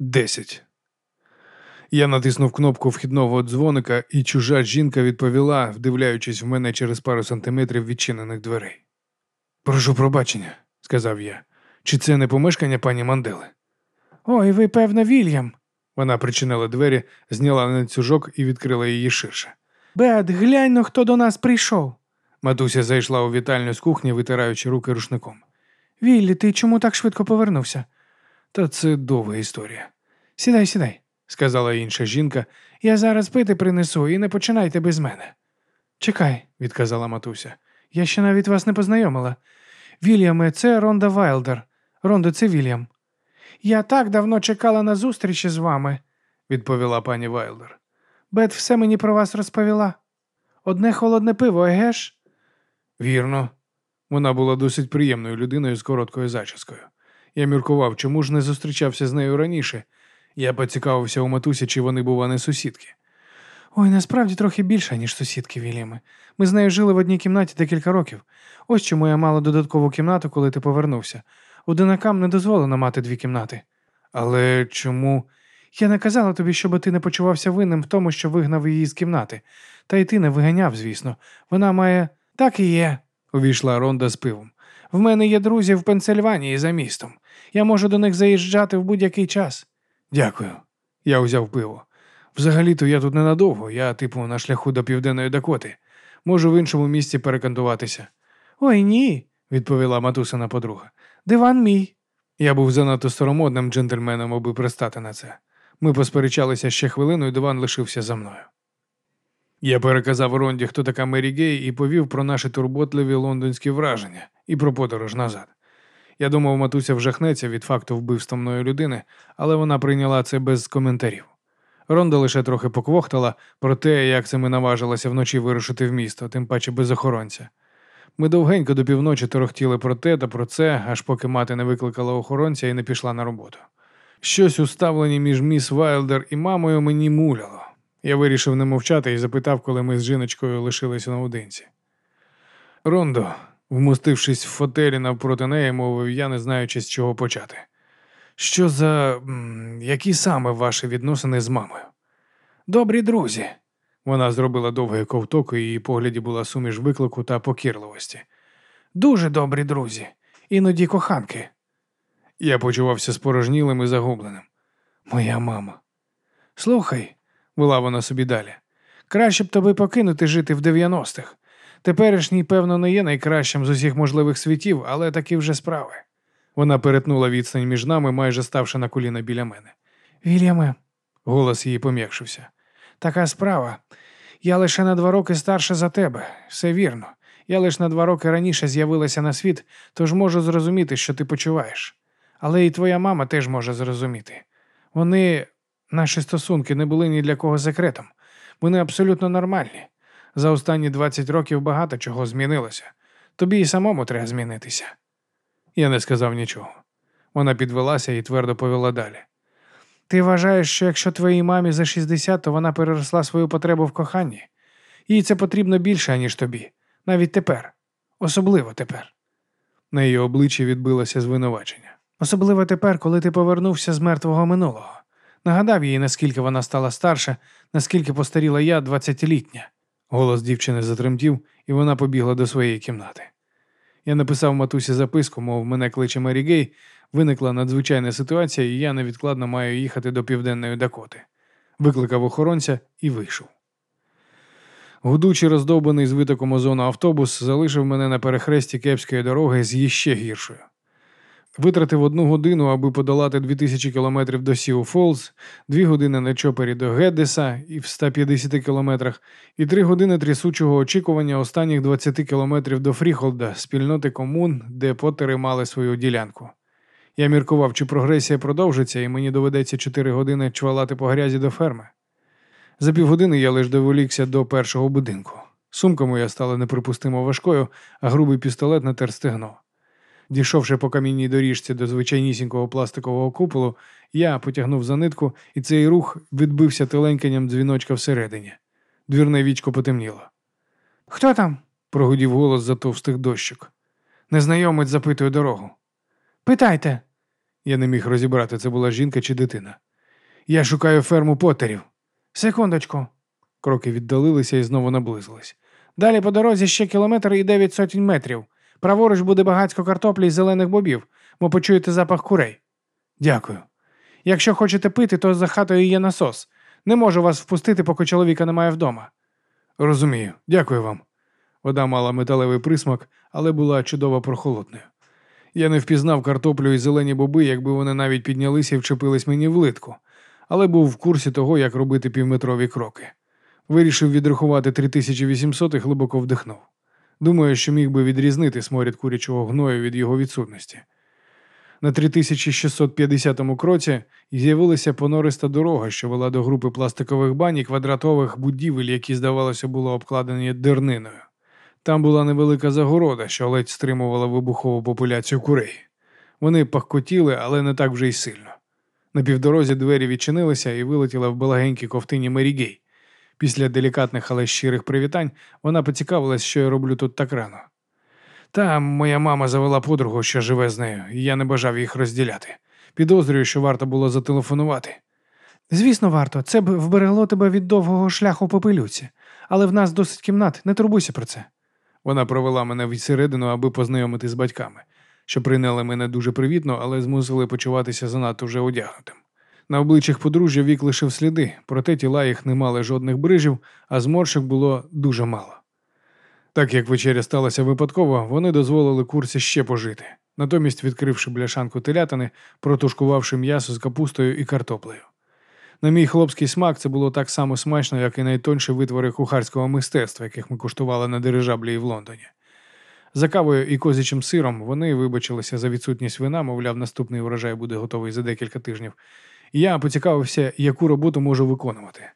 Десять. Я натиснув кнопку вхідного дзвоника, і чужа жінка відповіла, вдивляючись в мене через пару сантиметрів відчинених дверей. Прошу пробачення, сказав я. Чи це не помешкання пані Мандели? Ой, ви, певно, Вільям. Вона причинила двері, зняла ланцюжок і відкрила її ширше. Бет, глянь, ну, хто до нас прийшов. Матуся зайшла у вітальню з кухні, витираючи руки рушником. Віллі, ти чому так швидко повернувся? Та це довга історія, Сідай, сідай, сказала інша жінка. я зараз пити принесу і не починайте без мене. Чекай, відказала матуся. я ще навіть вас не познайомила. Вільяме, це Ронда Вайлдер. Рондо, це Вільям. Я так давно чекала на зустрічі з вами, відповіла пані Вайлдер. Бет все мені про вас розповіла. Одне холодне пиво, еге ж? Вірно. Вона була досить приємною людиною з короткою зачіскою. Я міркував, чому ж не зустрічався з нею раніше. Я поцікавився у матусі, чи вони, бува, не сусідки. Ой, насправді трохи більше, ніж сусідки, Вільями. Ми з нею жили в одній кімнаті декілька років. Ось чому я мала додаткову кімнату, коли ти повернувся. Одинакам не дозволено мати дві кімнати. Але чому? Я не казала тобі, щоб ти не почувався винним в тому, що вигнав її з кімнати. Та й ти не виганяв, звісно. Вона має. Так і є, увійшла Ронда з пивом. В мене є друзі в Пенсильванії за містом. Я можу до них заїжджати в будь-який час. Дякую. Я узяв пиво. Взагалі-то я тут ненадовго, я, типу, на шляху до Південної Дакоти. Можу в іншому місці перекантуватися. Ой ні, відповіла матусина подруга. Диван мій. Я був занадто старомодним джентльменом, аби пристати на це. Ми посперечалися ще хвилину, і диван лишився за мною. Я переказав Ронді, хто така Мері Гей, і повів про наші турботливі лондонські враження і про подорож назад. Я думав, матуся вжахнеться від факту вбивства мною людини, але вона прийняла це без коментарів. Ронда лише трохи поквохтала про те, як це ми наважилися вночі вирушити в місто, тим паче без охоронця. Ми довгенько до півночі торохтіли про те та про це, аж поки мати не викликала охоронця і не пішла на роботу. Щось у ставленні між міс Вайлдер і мамою мені муляло. Я вирішив не мовчати і запитав, коли ми з жіночкою лишилися наодинці. Рондо, вмостившись в фотелі навпроти неї, мовив я, не знаючи, з чого почати. Що за. які саме ваші відносини з мамою? Добрі друзі. Вона зробила довгий ковток, і її погляді була суміш виклику та покірливості. Дуже добрі друзі, іноді коханки. Я почувався спорожнілим і загубленим. Моя мама. Слухай, вела вона собі далі. Краще б тобі покинути жити в 90-х. Теперішній, певно, не є найкращим з усіх можливих світів, але такі вже справи. Вона перетнула відстань між нами, майже ставши на коліна біля мене. Вільяме, голос її пом'якшився. Така справа. Я лише на два роки старша за тебе, все вірно. Я лише на два роки раніше з'явилася на світ, тож можу зрозуміти, що ти почуваєш. Але і твоя мама теж може зрозуміти. Вони, наші стосунки, не були ні для кого секретом. Вони абсолютно нормальні. За останні 20 років багато чого змінилося. Тобі і самому треба змінитися. Я не сказав нічого. Вона підвелася і твердо повела далі. Ти вважаєш, що якщо твоїй мамі за 60, то вона переросла свою потребу в коханні? Їй це потрібно більше, ніж тобі, навіть тепер, особливо тепер. На її обличчі відбилося звинувачення. Особливо тепер, коли ти повернувся з мертвого минулого. Нагадав їй, наскільки вона стала старша, наскільки постаріла я двадцятилітня. Голос дівчини затремтів, і вона побігла до своєї кімнати. Я написав матусі записку, мов мене кличе Мері Гей, виникла надзвичайна ситуація, і я невідкладно маю їхати до Південної Дакоти. Викликав охоронця і вийшов. Гудучий роздовбаний з витоком озону автобус залишив мене на перехресті кепської дороги з іще гіршою. Витратив одну годину, аби подолати 2000 кілометрів до Сіу Фолз, дві години на чопері до Геддеса і в 150 кілометрах, і три години трясучого очікування останніх 20 кілометрів до Фріхолда, спільноти комун, де потери мали свою ділянку. Я міркував, чи прогресія продовжиться, і мені доведеться 4 години чвалати по грязі до ферми. За півгодини я лише доволікся до першого будинку. Сумка моя стала неприпустимо важкою, а грубий пістолет натер стегно. Дійшовши по камінній доріжці до звичайнісінького пластикового куполу, я потягнув за нитку, і цей рух відбився теленьканням дзвіночка всередині. Двірне вічко потемніло. Хто там? прогудів голос за товстих дощок. Незнайомець запитує дорогу. Питайте. Я не міг розібрати, це була жінка чи дитина. Я шукаю ферму потерів. Секундочку. Кроки віддалилися і знову наблизились. Далі по дорозі ще кілометр і дев'ять сотень метрів. Праворуч буде багатько картоплі й зелених бобів, бо почуєте запах курей. Дякую. Якщо хочете пити, то за хатою є насос. Не можу вас впустити, поки чоловіка немає вдома. Розумію, дякую вам. Вода мала металевий присмак, але була чудово прохолодною. Я не впізнав картоплю і зелені боби, якби вони навіть піднялися і вчепились мені в литку, але був в курсі того, як робити півметрові кроки. Вирішив відрахувати 3800 і глибоко вдихнув. Думаю, що міг би відрізнити сморід курячого гною від його відсутності. На 3650 кроці з'явилася понориста дорога, що вела до групи пластикових бань і квадратових будівель, які, здавалося, були обкладені дерниною. Там була невелика загорода, що ледь стримувала вибухову популяцію курей. Вони пахкотіли, але не так вже й сильно. На півдорозі двері відчинилися і вилетіла в балагенькій ковтині Мерігей. Після делікатних, але щирих привітань вона поцікавилась, що я роблю тут так рано. Та моя мама завела подругу, що живе з нею, і я не бажав їх розділяти. Підозрюю, що варто було зателефонувати. Звісно, варто. Це б вберегло тебе від довгого шляху по пилюці. Але в нас досить кімнат, не турбуйся про це. Вона провела мене всередину, аби познайомити з батьками, що прийняли мене дуже привітно, але змусили почуватися занадто вже одягнутим. На обличчях подружжя вік лишив сліди, проте тіла їх не мали жодних брижів, а зморшок було дуже мало. Так як вечеря сталася випадково, вони дозволили курсі ще пожити, натомість відкривши бляшанку телятини, протушкувавши м'ясо з капустою і картоплею. На мій хлопський смак це було так само смачно, як і найтонші витвори кухарського мистецтва, яких ми куштували на дирижаблі і в Лондоні. За кавою і козячим сиром вони вибачилися за відсутність вина, мовляв, наступний урожай буде готовий за декілька тижнів. Я поцікавився, яку роботу можу виконувати.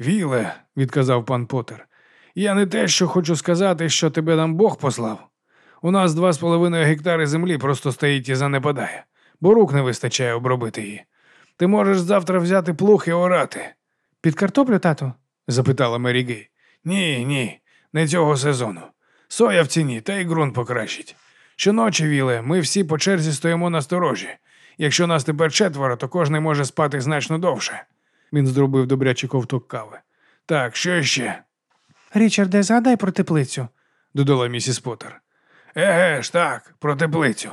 Віле, відказав пан Поттер, я не те, що хочу сказати, що тебе нам Бог послав. У нас два з половиною гектари землі просто стоїть і занепадає, бо рук не вистачає обробити її. Ти можеш завтра взяти плуг і орати. Під картоплю, тату? запитала Мері Гей. Ні, ні, не цього сезону. Соя в ціні, та й ґрунт покращить. Щоночі, Віле, ми всі по черзі стоїмо на сторожі. Якщо нас тепер четверо, то кожен може спати значно довше. Він зробив добрячий ковток кави. Так, що ще? Річарде, згадай про теплицю, додала місіс Поттер. Еге ж так, про теплицю.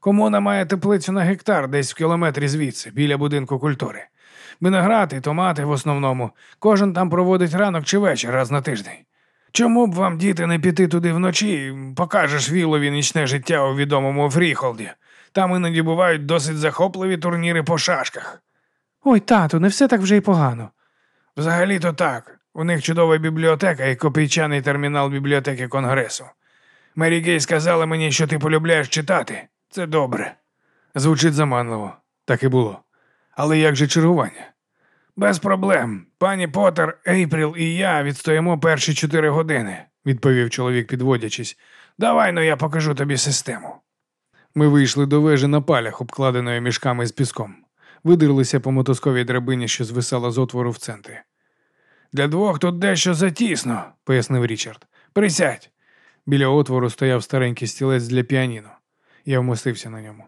Комуна має теплицю на гектар десь в кілометрі звідси, біля будинку культури. Виноград і томати в основному. Кожен там проводить ранок чи вечір раз на тиждень. Чому б вам, діти, не піти туди вночі? Покажеш Вілові нічне життя у відомому Фріхолді. Там іноді бувають досить захопливі турніри по шашках. Ой, тату, не все так вже й погано. Взагалі-то так. У них чудова бібліотека і копійчаний термінал бібліотеки Конгресу. Мері Гей сказала мені, що ти полюбляєш читати. Це добре. Звучить заманливо, так і було. Але як же чергування? Без проблем. Пані Поттер, Ейпріл і я відстоїмо перші чотири години, відповів чоловік, підводячись. Давай ну я покажу тобі систему. Ми вийшли до вежі на палях, обкладеної мішками з піском, видерлися по мотузковій драбині, що звисала з отвору в центрі. Для двох тут дещо затісно, пояснив Річард. Присядь. Біля отвору стояв старенький стілець для піаніно. Я вмостився на ньому.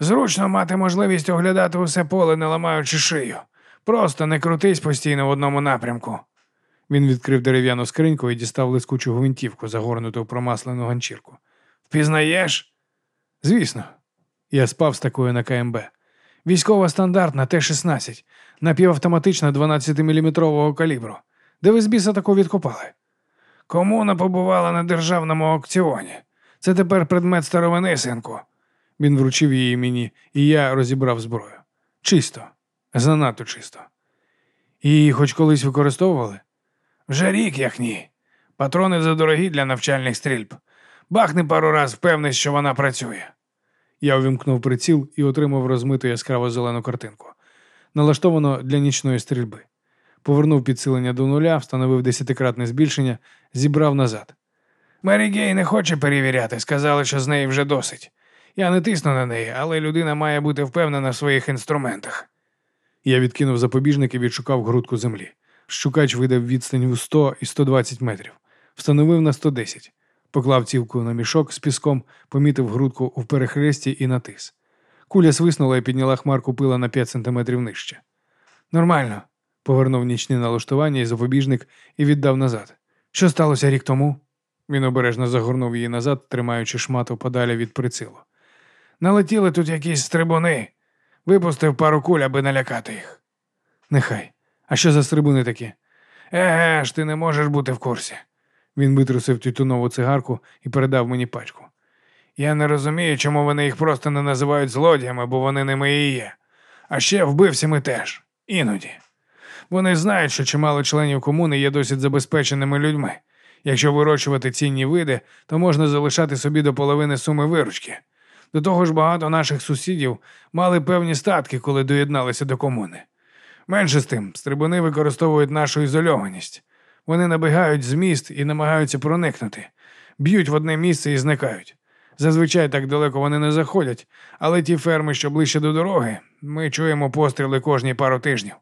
Зручно мати можливість оглядати усе поле, не ламаючи шию. Просто не крутись постійно в одному напрямку. Він відкрив дерев'яну скриньку і дістав лискучу гвинтівку, загорнуту в промаслену ганчірку. Впізнаєш? Звісно, я спав з такою на КМБ. Військова стандартна Т-16, напівавтоматична 12-мм калібру. Де ви з біса таку відкопали? Комуна побувала на державному аукціоні. Це тепер предмет старовини, синку. Він вручив її мені, і я розібрав зброю. Чисто, занадто чисто. Її хоч колись використовували? Вже рік, як ні. Патрони задорогі для навчальних стрільб. Бахни пару раз, впевнений, що вона працює. Я увімкнув приціл і отримав розмиту яскраво зелену картинку. Налаштовано для нічної стрільби. Повернув підсилення до нуля, встановив десятикратне збільшення, зібрав назад. Мері Гей не хоче перевіряти, сказали, що з неї вже досить. Я не тисну на неї, але людина має бути впевнена в своїх інструментах. Я відкинув запобіжник і відшукав грудку землі. Щукач видав відстань у 100 і 120 метрів. Встановив на 110. Поклав цівку на мішок з піском, помітив грудку у перехресті і натис. Куля свиснула і підняла хмарку пила на 5 сантиметрів нижче. Нормально, повернув нічне налаштування і запобіжник і віддав назад. Що сталося рік тому? Він обережно загорнув її назад, тримаючи шмату подалі від прицілу. Налетіли тут якісь стрибуни. Випустив пару куль, аби налякати їх. Нехай. А що за стрибуни такі? Еге ж, ти не можеш бути в курсі. Він витрусив тютюнову цигарку і передав мені пачку. Я не розумію, чому вони їх просто не називають злодіями, бо вони ними і є. А ще вбивцями теж. Іноді. Вони знають, що чимало членів комуни є досить забезпеченими людьми. Якщо вирощувати цінні види, то можна залишати собі до половини суми виручки. До того ж, багато наших сусідів мали певні статки, коли доєдналися до комуни. Менше з тим, стрибуни використовують нашу ізольованість. Вони набігають з міст і намагаються проникнути, б'ють в одне місце і зникають. Зазвичай так далеко вони не заходять, але ті ферми, що ближче до дороги, ми чуємо постріли кожні пару тижнів.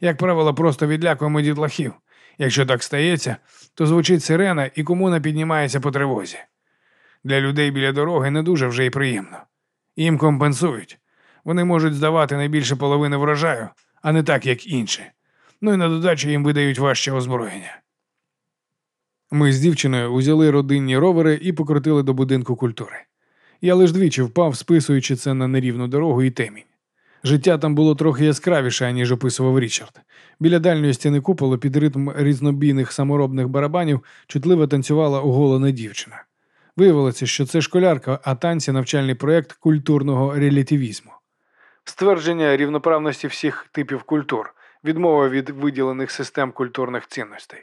Як правило, просто відлякуємо дітлахів. Якщо так стається, то звучить сирена і комуна піднімається по тривозі. Для людей біля дороги не дуже вже й приємно. Їм компенсують. Вони можуть здавати не більше половини врожаю, а не так, як інші. Ну і на додачу їм видають важче озброєння. Ми з дівчиною узяли родинні ровери і покрутили до будинку культури. Я лиш двічі впав, списуючи це на нерівну дорогу і темінь. Життя там було трохи яскравіше, ніж описував Річард. Біля дальньої стіни куполу під ритм різнобійних саморобних барабанів чутливо танцювала оголена дівчина. Виявилося, що це школярка, а танці навчальний проєкт культурного релятивізму. Ствердження рівноправності всіх типів культур, відмова від виділених систем культурних цінностей.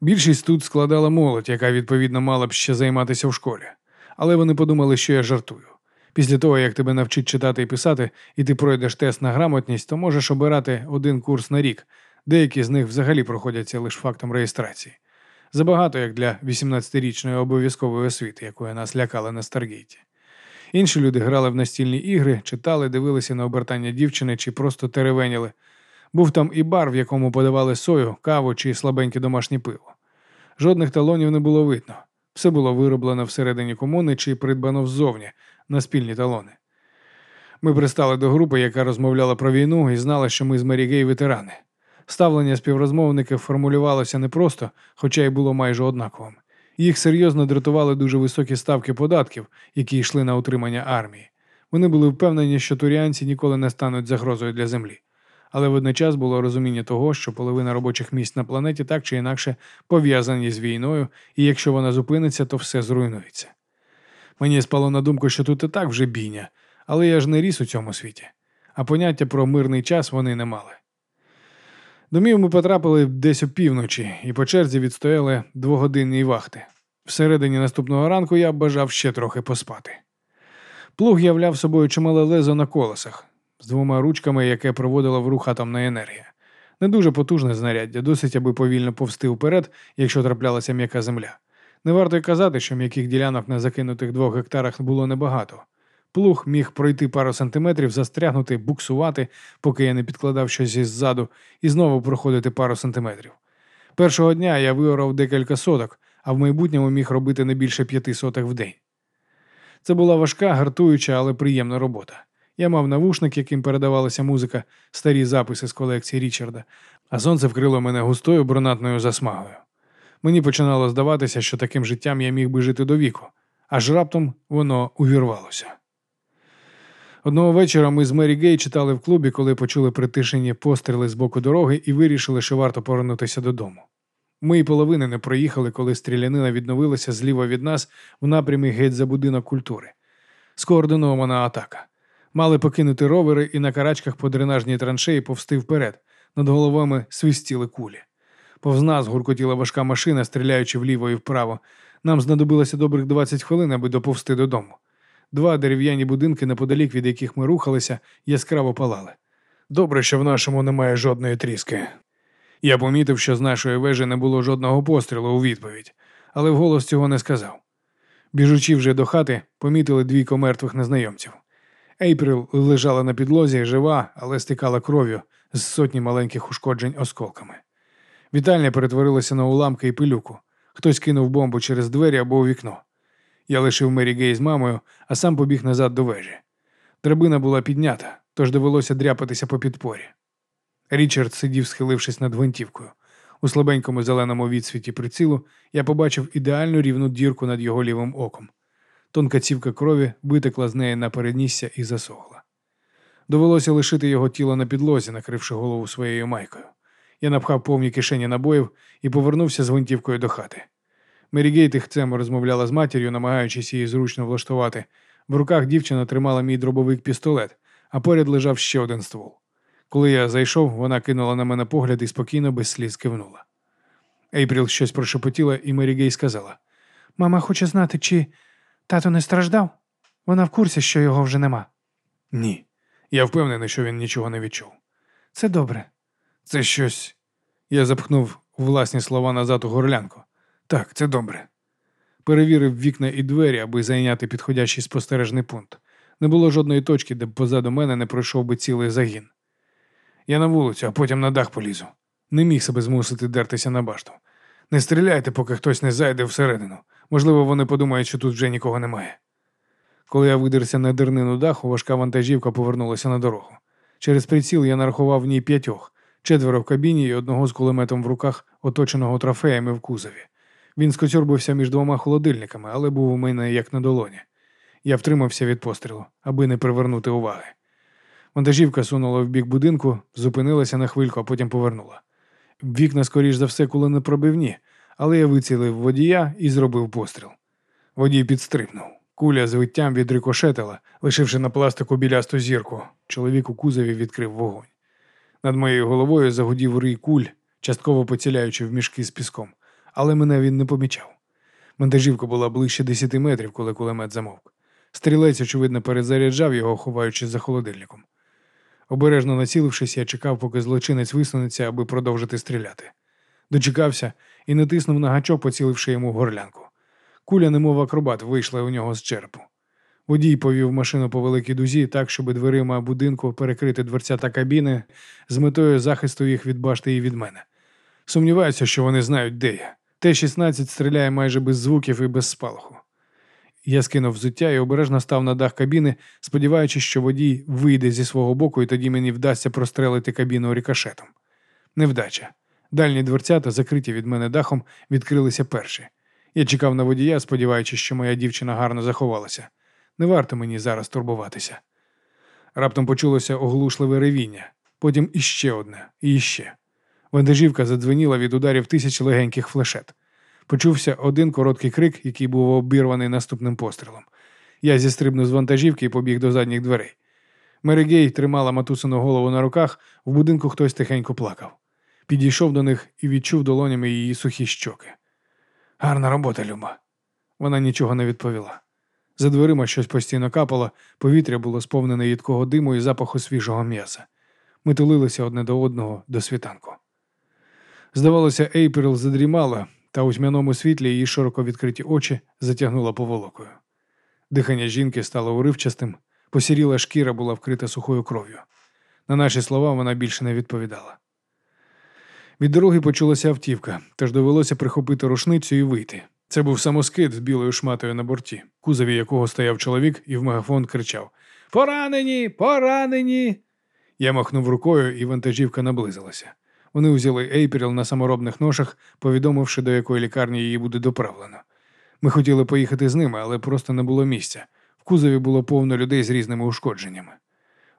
Більшість тут складала молодь, яка відповідно мала б ще займатися в школі. Але вони подумали, що я жартую. Після того, як тебе навчить читати і писати, і ти пройдеш тест на грамотність, то можеш обирати один курс на рік. Деякі з них взагалі проходяться лише фактом реєстрації. Забагато як для 18-річної обов'язкової освіти, якою нас лякали на Старгейті. Інші люди грали в настільні ігри, читали, дивилися на обертання дівчини чи просто теревеніли. Був там і бар, в якому подавали сою, каву чи слабеньке домашнє пиво. Жодних талонів не було видно. Все було вироблено всередині комуни чи придбано ззовні на спільні талони. Ми пристали до групи, яка розмовляла про війну, і знала, що ми з Мерігей ветерани. Ставлення співрозмовників формулювалося непросто, хоча й було майже однаковим. Їх серйозно дратували дуже високі ставки податків, які йшли на утримання армії. Вони були впевнені, що туріанці ніколи не стануть загрозою для землі. Але водночас було розуміння того, що половина робочих місць на планеті так чи інакше пов'язані з війною, і якщо вона зупиниться, то все зруйнується. Мені спало на думку, що тут і так вже бійня, але я ж не ріс у цьому світі, а поняття про мирний час вони не мали. Домів ми потрапили десь опівночі і по черзі відстояли двогодинні вахти. Всередині наступного ранку я бажав ще трохи поспати. Плуг являв собою чимале лезо на колесах з двома ручками, яке проводила в рух атомна енергія. Не дуже потужне знаряддя, досить, аби повільно повсти вперед, якщо траплялася м'яка земля. Не варто й казати, що м'яких ділянок на закинутих двох гектарах було небагато. Плуг міг пройти пару сантиметрів, застрягнути, буксувати, поки я не підкладав щось іззаду, і знову проходити пару сантиметрів. Першого дня я виорав декілька соток, а в майбутньому міг робити не більше п'яти соток в день. Це була важка, гартуюча, але приємна робота. Я мав навушник, яким передавалася музика, старі записи з колекції Річарда, а сонце вкрило мене густою бронатною засмагою. Мені починало здаватися, що таким життям я міг би жити до віку, аж раптом воно увірвалося. Одного вечора ми з Мері Гей читали в клубі, коли почули притишені постріли з боку дороги і вирішили, що варто повернутися додому. Ми й половини не проїхали, коли стрілянина відновилася зліва від нас в напрямі геть за будинок культури. Скоординована атака. Мали покинути ровери і на карачках по дренажній траншеї повсти вперед. Над головами свистіли кулі. Повз нас гуркотіла важка машина, стріляючи вліво і вправо. Нам знадобилося добрих 20 хвилин, аби доповсти додому. Два дерев'яні будинки, неподалік від яких ми рухалися, яскраво палали. Добре, що в нашому немає жодної тріски. Я помітив, що з нашої вежі не було жодного пострілу у відповідь, але вголос цього не сказав. Біжучи вже до хати, помітили двійко мертвих незнайомців. Ейприл лежала на підлозі, жива, але стикала кров'ю з сотні маленьких ушкоджень осколками. Вітальня перетворилася на уламки і пилюку. Хтось кинув бомбу через двері або у вікно. Я лишив Мері Гей з мамою, а сам побіг назад до вежі. Драбина була піднята, тож довелося дряпатися по підпорі. Річард сидів, схилившись над гвинтівкою. У слабенькому зеленому відсвіті прицілу я побачив ідеальну рівну дірку над його лівим оком. Тонка цівка крові витекла з неї на переднісся і засохла. Довелося лишити його тіло на підлозі, накривши голову своєю майкою. Я напхав повні кишені набоїв і повернувся з гвинтівкою до хати. Мерігей тихцем розмовляла з матір'ю, намагаючись її зручно влаштувати. В руках дівчина тримала мій дробовик пістолет, а поряд лежав ще один ствол. Коли я зайшов, вона кинула на мене погляд і спокійно без сліз кивнула. Ейпріл щось прошепотіла, і Мерігей сказала: Мама хоче знати, чи тато не страждав? Вона в курсі, що його вже нема. Ні. Я впевнений, що він нічого не відчув. Це добре. Це щось. Я запхнув власні слова назад у горлянку. Так, це добре. Перевірив вікна і двері, аби зайняти підходящий спостережний пункт. Не було жодної точки, де б позаду мене не пройшов би цілий загін. Я на вулицю, а потім на дах полізу. Не міг себе змусити дертися на башту. Не стріляйте, поки хтось не зайде всередину. Можливо, вони подумають, що тут вже нікого немає. Коли я видерся на дернину даху, важка вантажівка повернулася на дорогу. Через приціл я нарахував в ній п'ятьох, четверо в кабіні і одного з кулеметом в руках, оточеного трофеями в кузові. Він скоцюрбився між двома холодильниками, але був у мене як на долоні. Я втримався від пострілу, аби не привернути уваги. Вантажівка сунула в бік будинку, зупинилася на хвильку, а потім повернула. Вікна, скоріш за все, коли не пробивні, але я вицілив водія і зробив постріл. Водій підстрибнув. Куля з виттям відрикошетила, лишивши на пластику білясту зірку. Чоловік у кузові відкрив вогонь. Над моєю головою загудів рий куль, частково поціляючи в мішки з піском, але мене він не помічав. Вантажівка була ближче десяти метрів, коли кулемет замовк. Стрілець, очевидно, перезаряджав його, ховаючись за холодильником. Обережно націлившись, я чекав, поки злочинець висунеться, аби продовжити стріляти. Дочекався і натиснув на гачок, поціливши йому горлянку. Куля, немов акробат, вийшла у нього з черепу. Водій повів машину по великій дузі так, щоб дверима будинку перекрити дверця та кабіни з метою захисту їх від башти і від мене. Сумніваюся, що вони знають, де я. Т-16 стріляє майже без звуків і без спалаху. Я скинув взуття і обережно став на дах кабіни, сподіваючись, що водій вийде зі свого боку, і тоді мені вдасться прострелити кабіну рикошетом. Невдача. Дальні дверцята, закриті від мене дахом, відкрилися перші. Я чекав на водія, сподіваючись, що моя дівчина гарно заховалася. Не варто мені зараз турбуватися. Раптом почулося оглушливе ревіння, потім іще одне, і іще. Вантажівка задзвеніла від ударів тисяч легеньких флешет. Почувся один короткий крик, який був обірваний наступним пострілом. Я зістрибнув з вантажівки і побіг до задніх дверей. Мерегей тримала матусину голову на руках, в будинку хтось тихенько плакав. Підійшов до них і відчув долонями її сухі щоки. Гарна робота, Люба. Вона нічого не відповіла. За дверима щось постійно капало, повітря було сповнене їдкого диму і запаху свіжого м'яса. Ми тулилися одне до одного до світанку. Здавалося, Ейприл задрімала, та у тьмяному світлі її широко відкриті очі затягнула поволокою. Дихання жінки стало уривчастим, посіріла шкіра була вкрита сухою кров'ю. На наші слова вона більше не відповідала. Від дороги почулася автівка, тож довелося прихопити рушницю і вийти. Це був самоскид з білою шматою на борті, кузові якого стояв чоловік і в мегафон кричав Поранені! Поранені! Я махнув рукою, і вантажівка наблизилася. Вони узяли Ейпріл на саморобних ношах, повідомивши, до якої лікарні її буде доправлено. Ми хотіли поїхати з ними, але просто не було місця. В кузові було повно людей з різними ушкодженнями.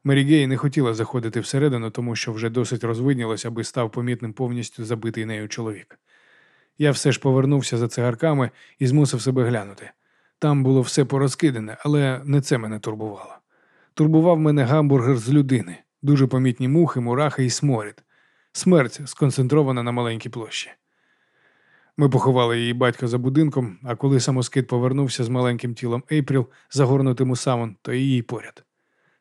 Мерігей не хотіла заходити всередину, тому що вже досить розвиднілося, аби став помітним повністю забитий нею чоловік. Я все ж повернувся за цигарками і змусив себе глянути. Там було все порозкидане, але не це мене турбувало. Турбував мене гамбургер з людини, дуже помітні мухи, мурахи і сморід. Смерть сконцентрована на маленькій площі. Ми поховали її батька за будинком, а коли самоскид повернувся з маленьким тілом Ейпріл, загорнутим у саван, то її поряд.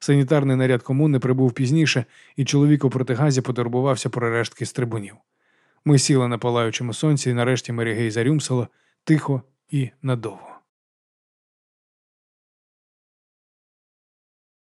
Санітарний наряд комуни прибув пізніше, і чоловік у протигазі потурбувався про рештки стрибунів. Ми сіли на палаючому сонці, і нарешті Мерігей зарюмсала тихо і надовго.